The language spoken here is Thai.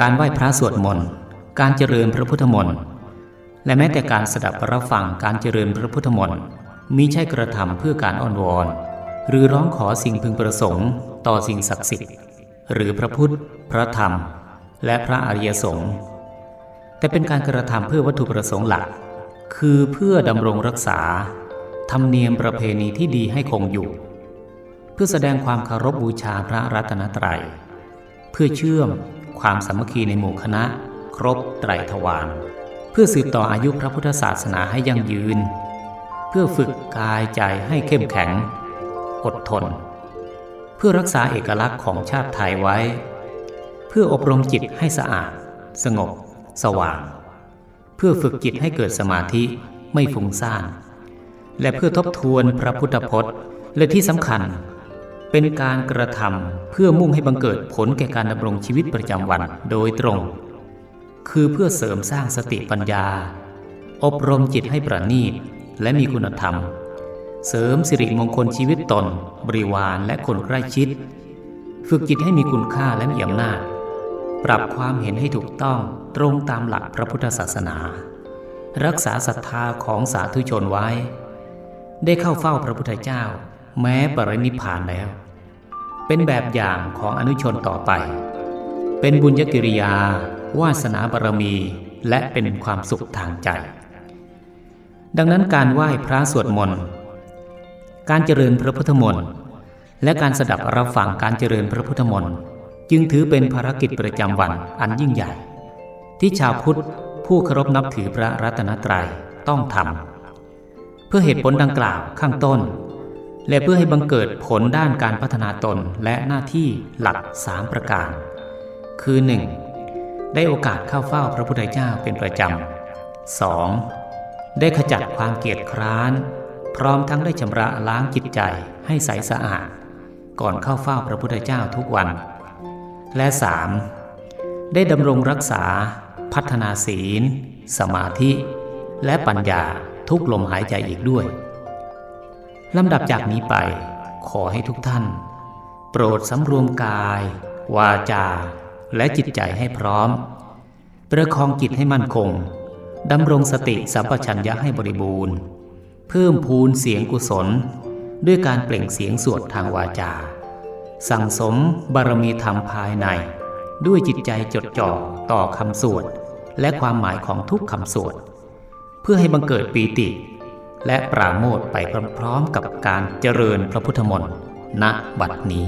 การไหว้พระสวดมนต์ การเจริญพระพุทธมนต์ และแม้แต่การสดับรับฟังการเจริญพระพุทธมนต์มิใช่กระทำเพื่อการอ้อนวอน หรือร้องขอสิ่งพึงประสงค์ ต่อสิ่งศักดิ์สิทธิ์ หรือพระพุทธ พระธรรม และพระอริยสงฆ์ แต่เป็นการกระทำเพื่อวัตถุประสงค์หลัก คือเพื่อดำรงรักษา ธรรมเนียมประเพณีที่ดีให้คงอยู่ เพื่อแสดงความเคารพบูชาพระรัตนตรัย เพื่อเชื่อม ความสามัคคีในหมู่คณะ ครบไตรทวารเพื่อสืบต่ออายุพระพุทธศาสนาให้ยั่งยืน เพื่อฝึกกายใจให้เข้มแข็ง อดทน เพื่อรักษาเอกลักษณ์ของชาติไทยไว้ เพื่ออบรมจิตให้สะอาด สงบ สว่าง เพื่อฝึกจิตให้เกิดสมาธิไม่ฟุ้งซ่านและเพื่อทบทวนพระพุทธพจน์ และที่สำคัญ เป็นการกระทำเพื่อมุ่งให้บังเกิดผลแก่การดำรงชีวิตประจำวันโดยตรง คือเพื่อเสริมสร้างสติปัญญา อบรมจิตให้ประณีตและมีคุณธรรม เสริมสิริมงคลชีวิตตน บริวารและคนใกล้ชิด ฝึกจิตให้มีคุณค่าและมีอำนาจ ปรับความเห็นให้ถูกต้องตรงตามหลักพระพุทธศาสนา รักษาศรัทธาของสาธุชนไว้ ได้เข้าเฝ้าพระพุทธเจ้า แม้ปรินิพานแล้ว เป็นแบบอย่างของอนุชนต่อไป เป็นบุญญกิริยา วาสนาบารมีและเป็นความสุขทางใจ ดังนั้นการไหว้พระสวดมนต์การเจริญพระพุทธมนต์และการสดับรับฟังการเจริญพระพุทธมนต์จึงถือเป็นภารกิจประจำวันอันยิ่งใหญ่ ที่ชาวพุทธผู้เคารพนับถือพระรัตนตรัยต้องทำเพื่อเหตุผลดังกล่าวข้างต้น และเพื่อให้บังเกิดผลด้านการพัฒนาตนและหน้าที่หลักสามประการ คือ 1. ได้โอกาสเข้าเฝ้าพระพุทธเจ้าเป็นประจำ 2. ได้ขจัดความเกียจคร้าน พร้อมทั้งได้ชำระล้างจิตใจให้ใสสะอาด ก่อนเข้าเฝ้าพระพุทธเจ้าทุกวัน และ 3. ได้ดำรงรักษา พัฒนาศีล สมาธิ และปัญญาทุกลมหายใจอีกด้วย ลำดับจากนี้ไป ขอให้ทุกท่าน โปรดสำรวมกาย วาจา และจิตใจให้พร้อม ประคองจิตให้มั่นคงดำรงสติสัมปชัญญะให้บริบูรณ์ เพิ่มพูนเสียงกุศล ด้วยการเปล่งเสียงสวดทางวาจา สั่งสมบารมีธรรมภายใน ด้วยจิตใจจดจ่อต่อคำสวด และความหมายของทุกคำสวด เพื่อให้บังเกิดปีติ และปราโมทไปพร้อมๆกับการเจริญพระพุทธมนต์ณบัดนี้